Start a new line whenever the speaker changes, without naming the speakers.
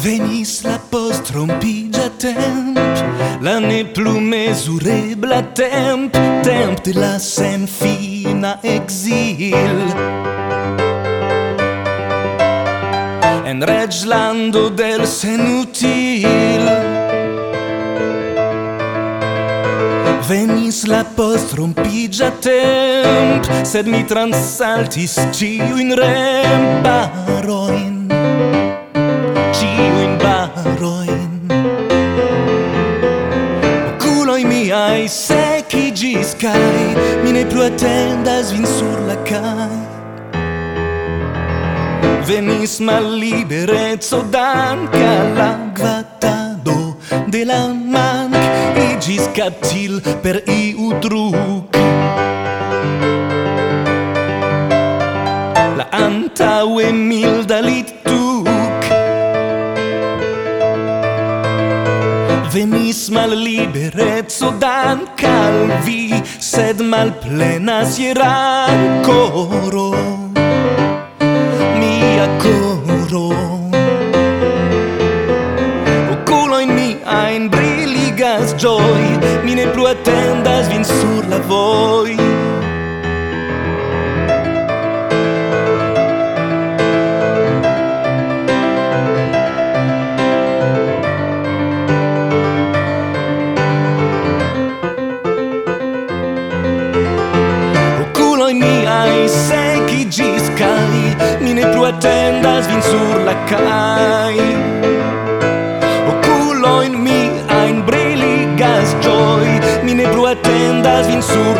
Venis la post rompigia temp La ne plu mesurebla temp Temp de la sen fina exil. En reglando del senutil Venis la post rompigia temp Sed mi transaltis ciu in remparoin mai se chi giscai Mine più attenda svin sur la cai. Venis mal liberezzo danca la gvatado de la manc Igis captil per i truc La anta antaŭe mi Venis mal liberezzo dan calvi, sed mal plena hieran coro, mia coro. Oculoin miain briligas gioi, mi ne plu attendas vin sur la voi. atendas vin sur la cai. Kai Oculoin mi ein briligas joy Mi ne plu atendas vin sur